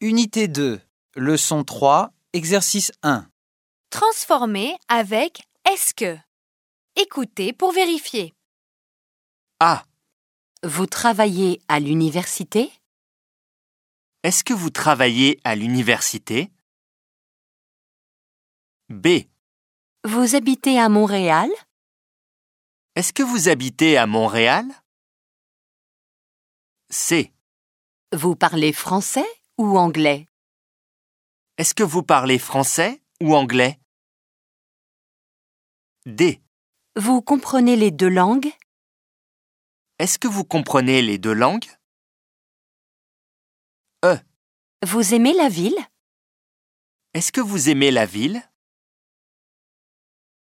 Unité 2, leçon 3, exercice 1. Transformer avec est-ce que. Écoutez pour vérifier. A. Vous travaillez à l'université? Est-ce que vous travaillez à l'université? B. Vous habitez à Montréal? Est-ce que vous habitez à Montréal? C. Vous parlez français? Ou anglais? Est-ce que vous parlez français ou anglais? D. Vous comprenez les deux langues? Est-ce que vous comprenez les deux langues? Vous aimez la ville? Est-ce que vous aimez la ville?